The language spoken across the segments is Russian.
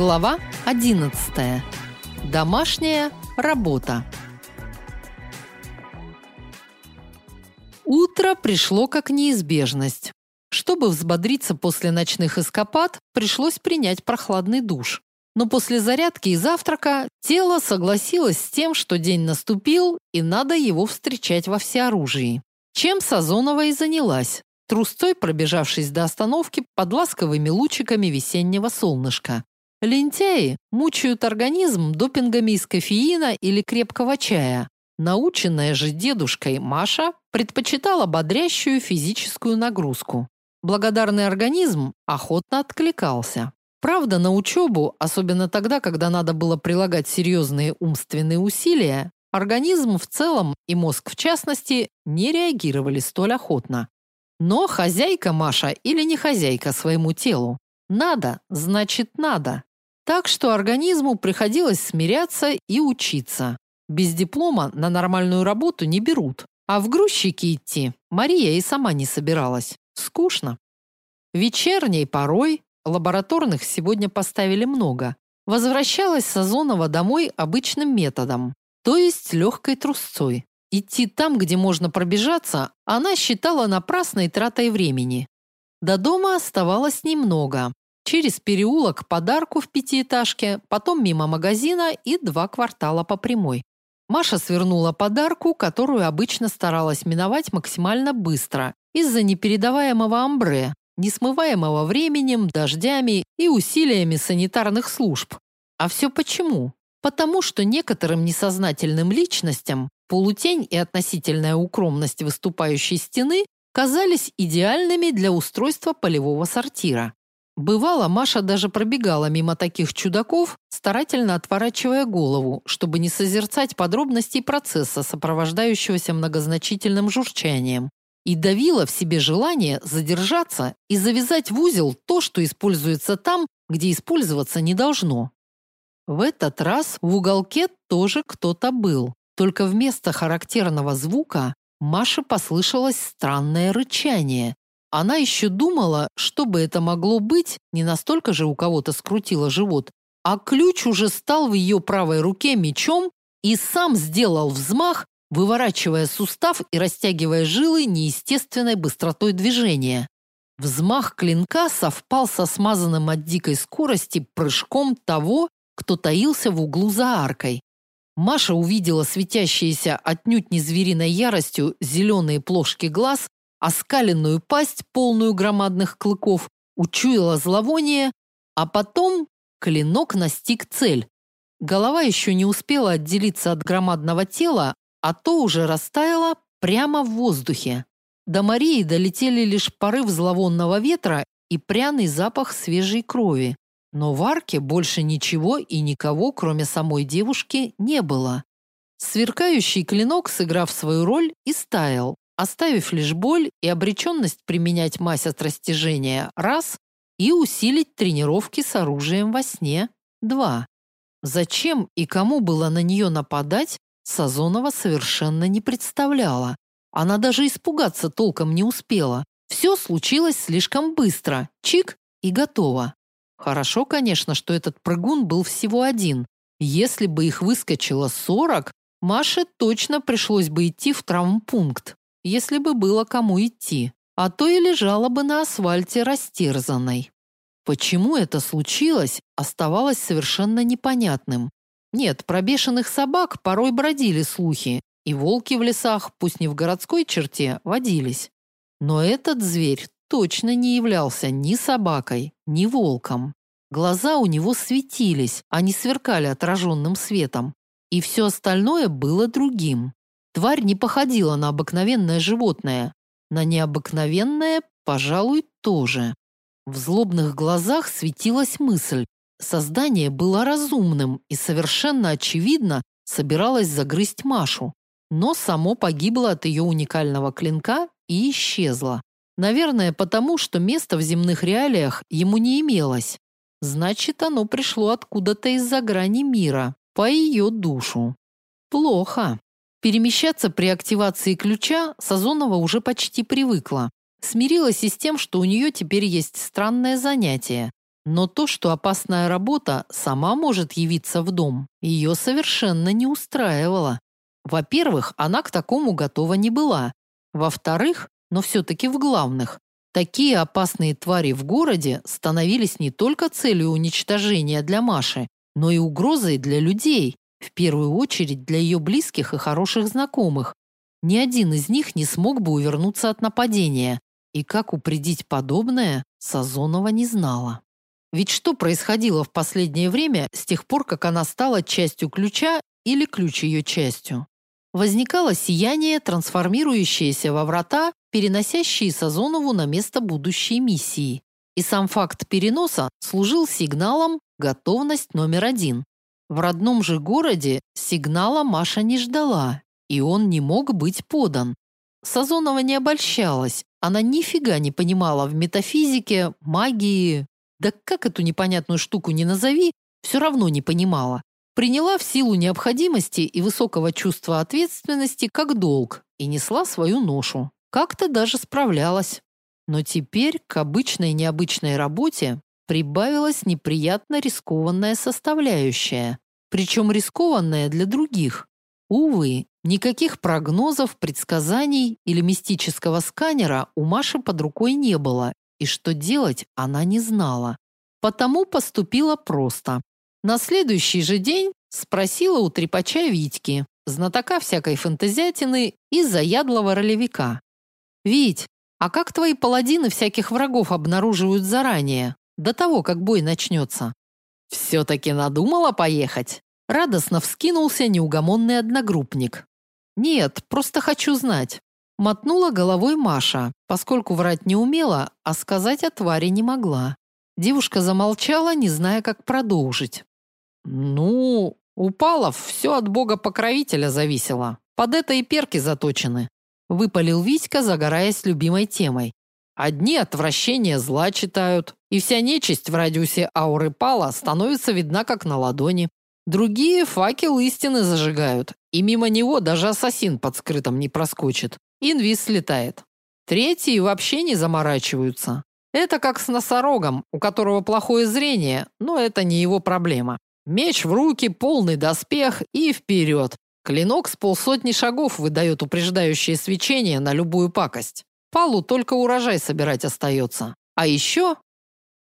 Глава 11. Домашняя работа. Утро пришло как неизбежность. Чтобы взбодриться после ночных эскапад, пришлось принять прохладный душ. Но после зарядки и завтрака тело согласилось с тем, что день наступил и надо его встречать во всеоружии. Чем Сазонова и занялась, трусцой пробежавшись до остановки под ласковыми лучиками весеннего солнышка. Лентяи мучают организм допингами из кофеина или крепкого чая. Наученная же дедушкой Маша предпочитала бодрящую физическую нагрузку. Благодарный организм охотно откликался. Правда, на учебу, особенно тогда, когда надо было прилагать серьезные умственные усилия, организм в целом и мозг в частности не реагировали столь охотно. Но хозяйка Маша или не хозяйка своему телу? Надо, значит надо. Так что организму приходилось смиряться и учиться. Без диплома на нормальную работу не берут. А в грузчики идти Мария и сама не собиралась. Скучно. Вечерней порой, лабораторных сегодня поставили много, возвращалась Сазонова домой обычным методом, то есть легкой трусцой. Идти там, где можно пробежаться, она считала напрасной тратой времени. До дома оставалось немного, через переулок подарку в пятиэтажке, потом мимо магазина и два квартала по прямой. Маша свернула подарку, которую обычно старалась миновать максимально быстро из-за непередаваемого амбре, несмываемого временем, дождями и усилиями санитарных служб. А все почему? Потому что некоторым несознательным личностям полутень и относительная укромность выступающей стены казались идеальными для устройства полевого сортира. Бывало, Маша даже пробегала мимо таких чудаков, старательно отворачивая голову, чтобы не созерцать подробностей процесса, сопровождающегося многозначительным журчанием, и давила в себе желание задержаться и завязать в узел то, что используется там, где использоваться не должно. В этот раз в уголке тоже кто-то был, только вместо характерного звука Маше послышалось странное рычание, она еще думала, что бы это могло быть, не настолько же у кого-то скрутило живот, а ключ уже стал в ее правой руке мечом и сам сделал взмах, выворачивая сустав и растягивая жилы неестественной быстротой движения. Взмах клинка совпал со смазанным от дикой скорости прыжком того, кто таился в углу за аркой. Маша увидела светящиеся отнюдь не звериной яростью зеленые плошки глаз оскаленную пасть, полную громадных клыков, учуяла зловоние, а потом клинок настиг цель. Голова еще не успела отделиться от громадного тела, а то уже растаяла прямо в воздухе. До Марии долетели лишь порыв зловонного ветра и пряный запах свежей крови. Но в арке больше ничего и никого, кроме самой девушки, не было. Сверкающий клинок, сыграв свою роль, и стаял, оставив лишь боль и обреченность применять мазь от растяжения – раз, и усилить тренировки с оружием во сне – два. Зачем и кому было на нее нападать, Сазонова совершенно не представляла. Она даже испугаться толком не успела. Все случилось слишком быстро. Чик и готово. Хорошо, конечно, что этот прыгун был всего один. Если бы их выскочило сорок, Маше точно пришлось бы идти в травмпункт если бы было кому идти, а то и лежала бы на асфальте растерзанной. Почему это случилось, оставалось совершенно непонятным. Нет, про бешеных собак порой бродили слухи, и волки в лесах, пусть не в городской черте, водились. Но этот зверь точно не являлся ни собакой, ни волком. Глаза у него светились, не сверкали отраженным светом. И все остальное было другим. Тварь не походила на обыкновенное животное. На необыкновенное, пожалуй, тоже. В злобных глазах светилась мысль. Создание было разумным и совершенно очевидно собиралось загрызть Машу, но само погибло от ее уникального клинка и исчезло. Наверное, потому что места в земных реалиях ему не имелось. Значит, оно пришло откуда-то из-за грани мира, по ее душу. Плохо. Перемещаться при активации ключа Сазонова уже почти привыкла. Смирилась и с тем, что у нее теперь есть странное занятие. Но то, что опасная работа сама может явиться в дом, ее совершенно не устраивало. Во-первых, она к такому готова не была. Во-вторых, но все-таки в главных, такие опасные твари в городе становились не только целью уничтожения для Маши, но и угрозой для людей, в первую очередь для ее близких и хороших знакомых. Ни один из них не смог бы увернуться от нападения, и как упредить подобное, Сазонова не знала. Ведь что происходило в последнее время с тех пор, как она стала частью ключа или ключ ее частью? Возникало сияние, трансформирующееся во врата, переносящие Сазонову на место будущей миссии. И сам факт переноса служил сигналом «готовность номер один». В родном же городе сигнала Маша не ждала, и он не мог быть подан. Сазонова не обольщалась, она нифига не понимала в метафизике, магии, да как эту непонятную штуку не назови, все равно не понимала. Приняла в силу необходимости и высокого чувства ответственности как долг и несла свою ношу. Как-то даже справлялась. Но теперь к обычной необычной работе прибавилась неприятно рискованная составляющая. Причем рискованная для других. Увы, никаких прогнозов, предсказаний или мистического сканера у Маши под рукой не было, и что делать она не знала. Потому поступила просто. На следующий же день спросила у трепача Витьки, знатока всякой фантазиатины и заядлого ролевика. «Вить, а как твои паладины всяких врагов обнаруживают заранее, до того, как бой начнется?» «Все-таки надумала поехать?» Радостно вскинулся неугомонный одногруппник. «Нет, просто хочу знать. Мотнула головой Маша, поскольку врать не умела, а сказать о твари не могла. Девушка замолчала, не зная, как продолжить. «Ну, у все от бога-покровителя зависело. Под это и перки заточены», – выпалил Витька, загораясь любимой темой. «Одни отвращения зла читают, и вся нечисть в радиусе ауры Пала становится видна как на ладони. Другие факел истины зажигают, и мимо него даже ассасин под скрытым не проскочит. Инвиз слетает. Третьи вообще не заморачиваются. Это как с носорогом, у которого плохое зрение, но это не его проблема. Меч в руки, полный доспех и вперед. Клинок с полсотни шагов выдает упреждающее свечение на любую пакость. Палу только урожай собирать остается. А еще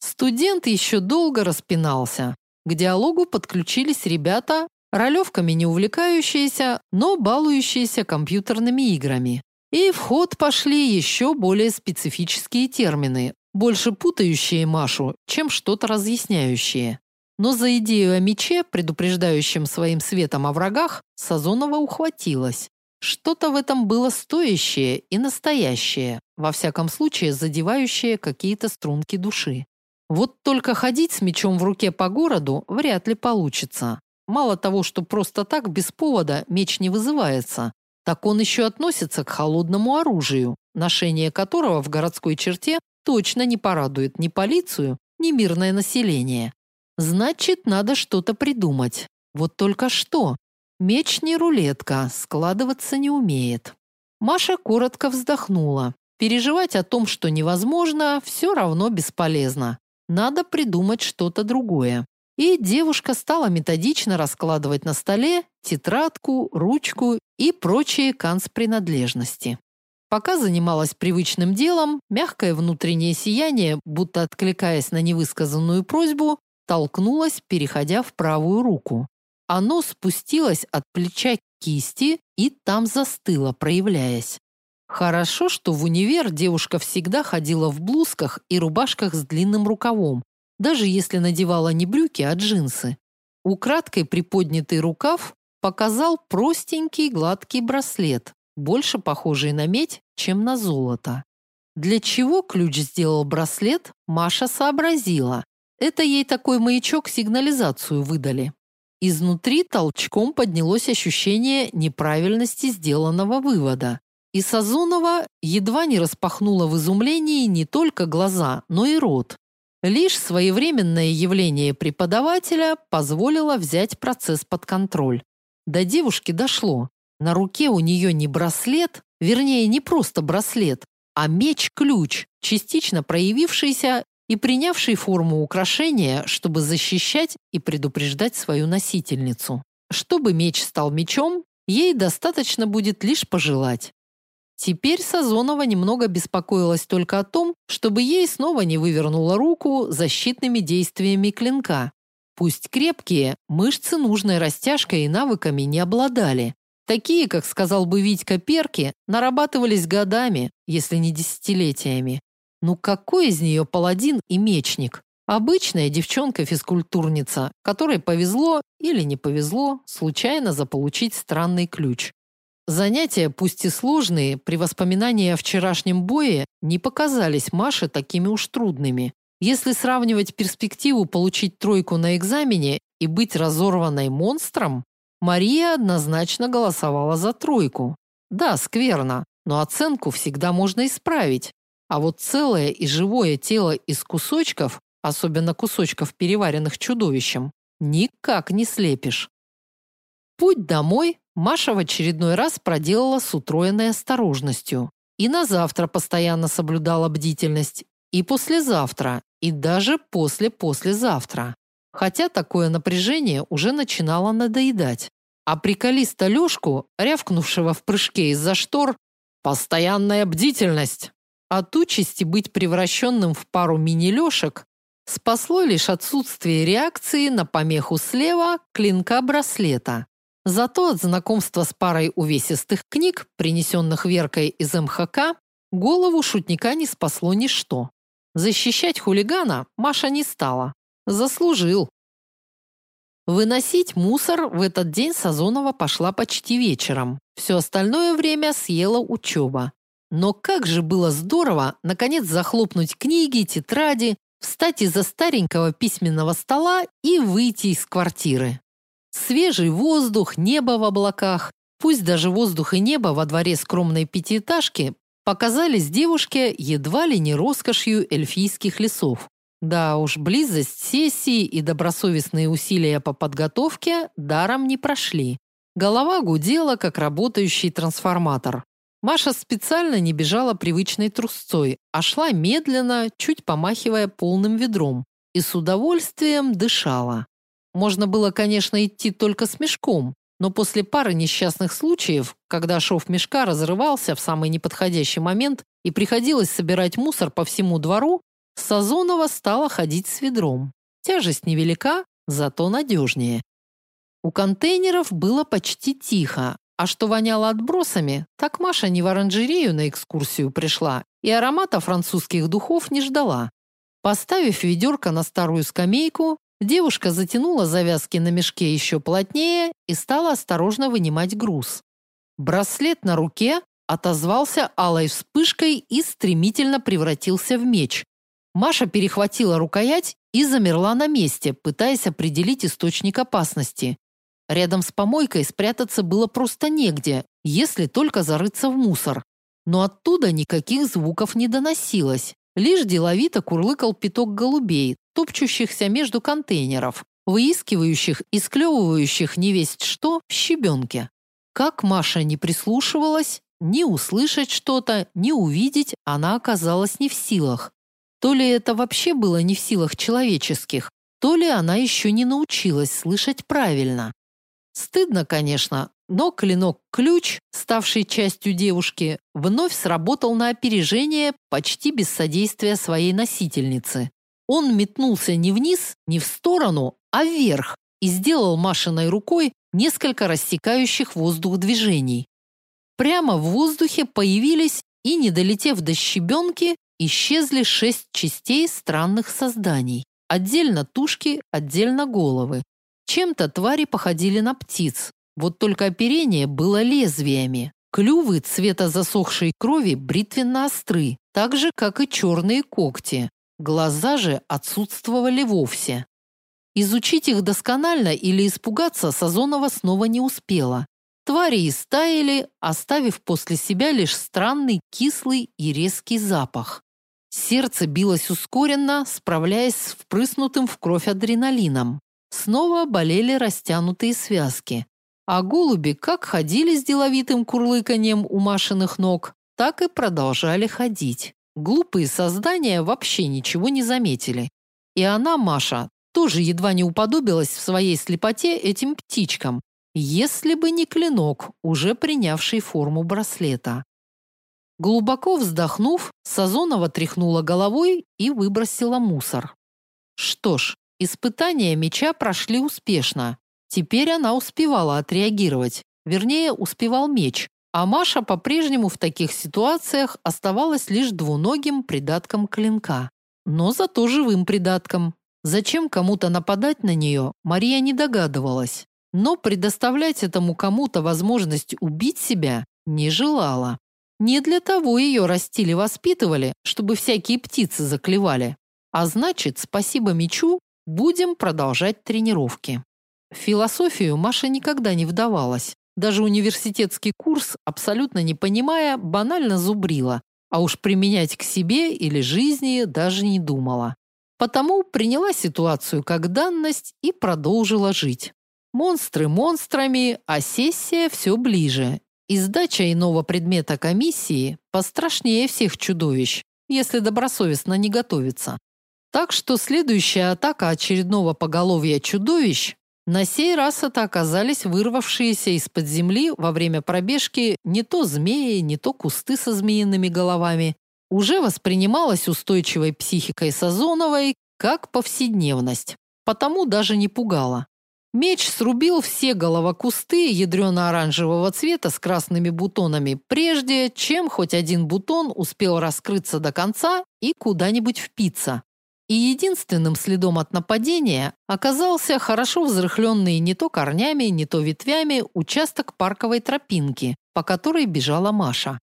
студент еще долго распинался. К диалогу подключились ребята, ролевками не увлекающиеся, но балующиеся компьютерными играми. И в ход пошли еще более специфические термины, больше путающие Машу, чем что-то разъясняющие. Но за идею о мече, предупреждающем своим светом о врагах, Сазонова ухватилась. Что-то в этом было стоящее и настоящее, во всяком случае задевающее какие-то струнки души. Вот только ходить с мечом в руке по городу вряд ли получится. Мало того, что просто так без повода меч не вызывается, так он еще относится к холодному оружию, ношение которого в городской черте точно не порадует ни полицию, ни мирное население. Значит, надо что-то придумать. Вот только что. Меч не рулетка, складываться не умеет. Маша коротко вздохнула. Переживать о том, что невозможно, все равно бесполезно. Надо придумать что-то другое. И девушка стала методично раскладывать на столе тетрадку, ручку и прочие канцпринадлежности. Пока занималась привычным делом, мягкое внутреннее сияние, будто откликаясь на невысказанную просьбу, толкнулось, переходя в правую руку. Оно спустилось от плеча к кисти и там застыло, проявляясь. Хорошо, что в универ девушка всегда ходила в блузках и рубашках с длинным рукавом, даже если надевала не брюки, а джинсы. Украдкой приподнятый рукав показал простенький гладкий браслет, больше похожий на медь, чем на золото. Для чего ключ сделал браслет, Маша сообразила. Это ей такой маячок-сигнализацию выдали. Изнутри толчком поднялось ощущение неправильности сделанного вывода. И Сазонова едва не распахнула в изумлении не только глаза, но и рот. Лишь своевременное явление преподавателя позволило взять процесс под контроль. До девушки дошло. На руке у нее не браслет, вернее, не просто браслет, а меч-ключ, частично проявившийся и принявший форму украшения, чтобы защищать и предупреждать свою носительницу. Чтобы меч стал мечом, ей достаточно будет лишь пожелать. Теперь Сазонова немного беспокоилась только о том, чтобы ей снова не вывернула руку защитными действиями клинка. Пусть крепкие, мышцы нужной растяжкой и навыками не обладали. Такие, как сказал бы Витька Перки, нарабатывались годами, если не десятилетиями. Ну какой из нее паладин и мечник? Обычная девчонка-физкультурница, которой повезло или не повезло случайно заполучить странный ключ. Занятия, пусть и сложные, при воспоминании о вчерашнем бое не показались Маше такими уж трудными. Если сравнивать перспективу получить тройку на экзамене и быть разорванной монстром, Мария однозначно голосовала за тройку. Да, скверно, но оценку всегда можно исправить. А вот целое и живое тело из кусочков, особенно кусочков, переваренных чудовищем, никак не слепишь. Путь домой Маша в очередной раз проделала с утроенной осторожностью. И на завтра постоянно соблюдала бдительность, и послезавтра, и даже после-послезавтра. Хотя такое напряжение уже начинало надоедать. А приколиста Лёшку, рявкнувшего в прыжке из-за штор, «Постоянная бдительность!» От участи быть превращенным в пару мини-лёшек спасло лишь отсутствие реакции на помеху слева клинка браслета. Зато от знакомства с парой увесистых книг, принесенных Веркой из МХК, голову шутника не спасло ничто. Защищать хулигана Маша не стала. Заслужил. Выносить мусор в этот день Сазонова пошла почти вечером. Все остальное время съела учеба. Но как же было здорово наконец захлопнуть книги, тетради, встать из-за старенького письменного стола и выйти из квартиры. Свежий воздух, небо в облаках, пусть даже воздух и небо во дворе скромной пятиэтажки показались девушке едва ли не роскошью эльфийских лесов. Да уж, близость сессии и добросовестные усилия по подготовке даром не прошли. Голова гудела, как работающий трансформатор. Маша специально не бежала привычной трусцой, а шла медленно, чуть помахивая полным ведром, и с удовольствием дышала. Можно было, конечно, идти только с мешком, но после пары несчастных случаев, когда шов мешка разрывался в самый неподходящий момент и приходилось собирать мусор по всему двору, Сазонова стала ходить с ведром. Тяжесть невелика, зато надежнее. У контейнеров было почти тихо, а что воняло отбросами, так Маша не в оранжерею на экскурсию пришла и аромата французских духов не ждала. Поставив ведерко на старую скамейку, Девушка затянула завязки на мешке еще плотнее и стала осторожно вынимать груз. Браслет на руке отозвался алой вспышкой и стремительно превратился в меч. Маша перехватила рукоять и замерла на месте, пытаясь определить источник опасности. Рядом с помойкой спрятаться было просто негде, если только зарыться в мусор. Но оттуда никаких звуков не доносилось. Лишь деловито курлыкал пяток голубей, топчущихся между контейнеров, выискивающих и склевывающих невесть что в щебенке. Как Маша не прислушивалась, ни услышать что-то, ни увидеть она оказалась не в силах. То ли это вообще было не в силах человеческих, то ли она еще не научилась слышать правильно. Стыдно, конечно, но клинок-ключ, ставший частью девушки, вновь сработал на опережение почти без содействия своей носительницы. Он метнулся не вниз, не в сторону, а вверх и сделал Машиной рукой несколько рассекающих воздух движений. Прямо в воздухе появились и, не долетев до щебенки, исчезли шесть частей странных созданий. Отдельно тушки, отдельно головы. Чем-то твари походили на птиц, вот только оперение было лезвиями. Клювы цвета засохшей крови бритвенно остры, так же, как и черные когти. Глаза же отсутствовали вовсе. Изучить их досконально или испугаться Сазонова снова не успела. Твари истаяли, оставив после себя лишь странный кислый и резкий запах. Сердце билось ускоренно, справляясь с впрыснутым в кровь адреналином. Снова болели растянутые связки. А голуби как ходили с деловитым курлыканьем у Машиных ног, так и продолжали ходить. глупые создания вообще ничего не заметили. И она, Маша, тоже едва не уподобилась в своей слепоте этим птичкам, если бы не клинок, уже принявший форму браслета. Глубоко вздохнув, Сазонова тряхнула головой и выбросила мусор. Что ж, испытания меча прошли успешно. Теперь она успевала отреагировать. Вернее, успевал меч, а Маша по-прежнему в таких ситуациях оставалась лишь двуногим придатком клинка. Но зато живым придатком. Зачем кому-то нападать на нее, Мария не догадывалась. Но предоставлять этому кому-то возможность убить себя не желала. Не для того ее растили-воспитывали, чтобы всякие птицы заклевали. А значит, спасибо мечу, будем продолжать тренировки. В философию Маша никогда не вдавалась. Даже университетский курс, абсолютно не понимая, банально зубрила, а уж применять к себе или жизни даже не думала. Потому приняла ситуацию как данность и продолжила жить. Монстры монстрами, а сессия все ближе, и сдача иного предмета комиссии пострашнее всех чудовищ, если добросовестно не готовиться. Так что следующая атака очередного поголовья чудовищ на сей раз это оказались вырвавшиеся из-под земли во время пробежки не то змеи, не то кусты со змеиными головами. Уже воспринималось устойчивой психикой Сазоновой как повседневность, потому даже не пугало. Меч срубил все головокусты ядрено-оранжевого цвета с красными бутонами, прежде чем хоть один бутон успел раскрыться до конца и куда-нибудь впиться. И единственным следом от нападения оказался хорошо взрыхленный не то корнями, не то ветвями участок парковой тропинки, по которой бежала Маша.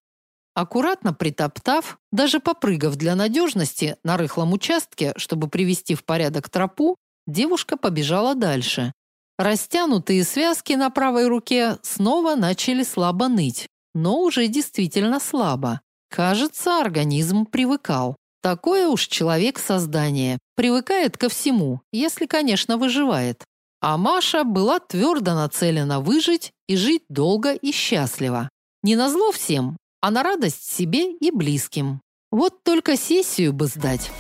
Аккуратно притоптав, даже попрыгав для надежности на рыхлом участке, чтобы привести в порядок тропу, девушка побежала дальше, Растянутые связки на правой руке снова начали слабо ныть, но уже действительно слабо. Кажется, организм привыкал. Такое уж человек создание. Привыкает ко всему, если, конечно, выживает. А Маша была твердо нацелена выжить и жить долго и счастливо. Не назло всем, а на радость себе и близким. Вот только сессию бы сдать.